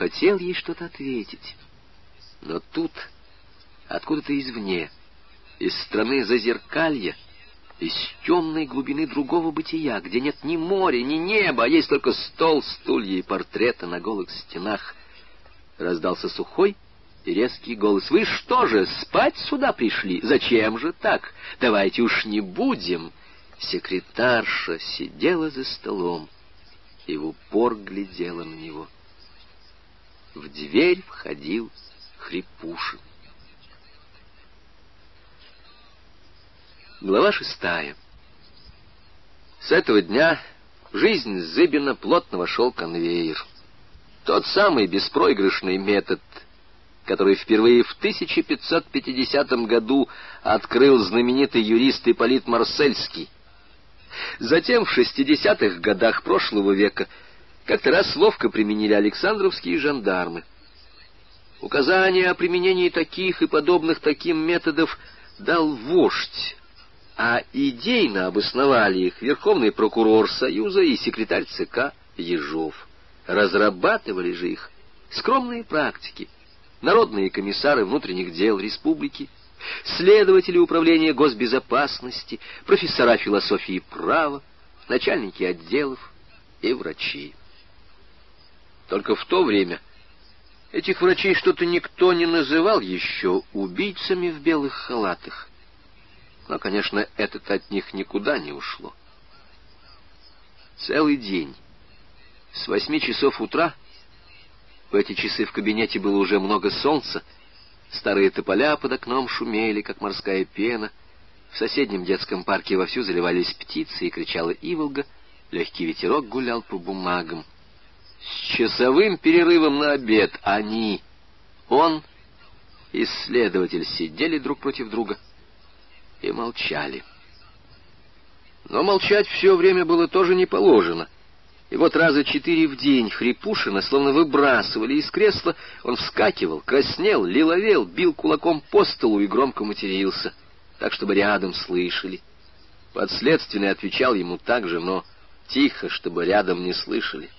хотел ей что-то ответить. Но тут, откуда-то извне, из страны зазеркалья, из темной глубины другого бытия, где нет ни моря, ни неба, а есть только стол, стулья и портреты на голых стенах, раздался сухой и резкий голос. «Вы что же, спать сюда пришли? Зачем же так? Давайте уж не будем!» Секретарша сидела за столом и в упор глядела на него. В дверь входил Хрипушин. Глава шестая. С этого дня в жизнь Зыбина плотно вошел конвейер. Тот самый беспроигрышный метод, который впервые в 1550 году открыл знаменитый юрист Ипполит Марсельский. Затем в 60-х годах прошлого века как-то раз ловко применили Александровские жандармы. Указания о применении таких и подобных таким методов дал вождь, а идейно обосновали их верховный прокурор Союза и секретарь ЦК Ежов. Разрабатывали же их скромные практики, народные комиссары внутренних дел республики, следователи управления госбезопасности, профессора философии и права, начальники отделов и врачи. Только в то время этих врачей что-то никто не называл еще убийцами в белых халатах. Но, конечно, это от них никуда не ушло. Целый день, с восьми часов утра, в эти часы в кабинете было уже много солнца, старые тополя под окном шумели, как морская пена, в соседнем детском парке вовсю заливались птицы и кричала иволга, легкий ветерок гулял по бумагам. С часовым перерывом на обед они, он и следователь сидели друг против друга и молчали. Но молчать все время было тоже не положено. И вот раза четыре в день Хрипушина словно выбрасывали из кресла, он вскакивал, краснел, лиловел, бил кулаком по столу и громко матерился, так, чтобы рядом слышали. Подследственный отвечал ему так же, но тихо, чтобы рядом не слышали.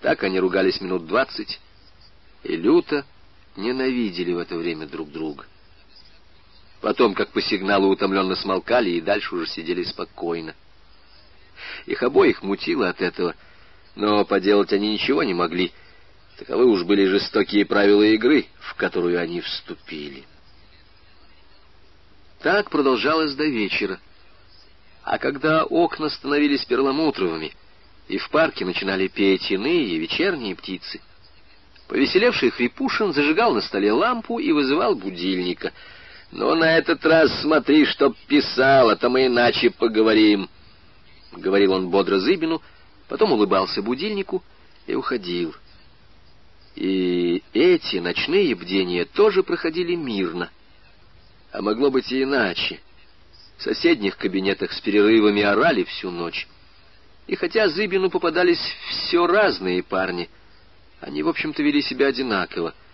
Так они ругались минут двадцать и люто ненавидели в это время друг друга. Потом, как по сигналу, утомленно смолкали и дальше уже сидели спокойно. Их обоих мутило от этого, но поделать они ничего не могли. Таковы уж были жестокие правила игры, в которую они вступили. Так продолжалось до вечера. А когда окна становились перламутровыми, и в парке начинали петь иные вечерние птицы, повеселевший Хрипушин зажигал на столе лампу и вызывал будильника — «Ну, на этот раз смотри, чтоб писал, а то мы иначе поговорим», — говорил он бодро Зыбину, потом улыбался будильнику и уходил. И эти ночные бдения тоже проходили мирно. А могло быть и иначе. В соседних кабинетах с перерывами орали всю ночь. И хотя Зыбину попадались все разные парни, они, в общем-то, вели себя одинаково —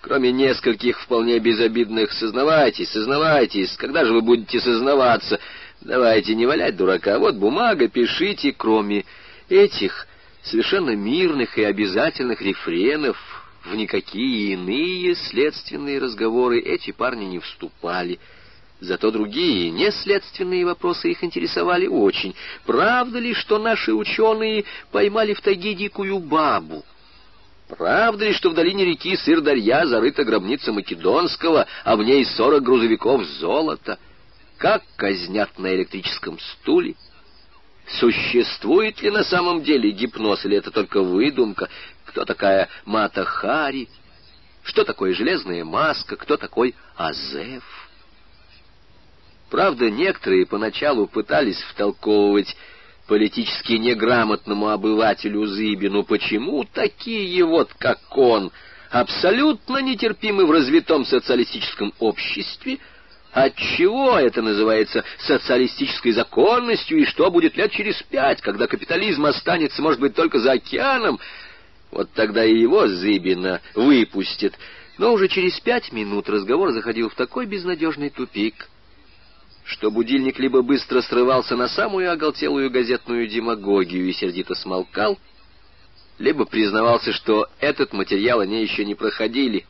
Кроме нескольких вполне безобидных «сознавайтесь, сознавайтесь, когда же вы будете сознаваться?» Давайте не валять дурака, вот бумага, пишите, кроме этих совершенно мирных и обязательных рефренов, в никакие иные следственные разговоры эти парни не вступали. Зато другие, неследственные вопросы их интересовали очень. Правда ли, что наши ученые поймали в тайге дикую бабу? Правда ли, что в долине реки Сырдарья зарыта гробница Македонского, а в ней сорок грузовиков золота? Как казнят на электрическом стуле? Существует ли на самом деле гипноз, или это только выдумка? Кто такая Мата Хари? Что такое железная маска? Кто такой Азеф? Правда, некоторые поначалу пытались втолковывать политически неграмотному обывателю Зыбину, почему такие вот, как он, абсолютно нетерпимы в развитом социалистическом обществе, Отчего это называется социалистической законностью, и что будет лет через пять, когда капитализм останется, может быть, только за океаном? Вот тогда и его Зыбина выпустит. Но уже через пять минут разговор заходил в такой безнадежный тупик, что будильник либо быстро срывался на самую оголтелую газетную демагогию и сердито смолкал, либо признавался, что этот материал они еще не проходили.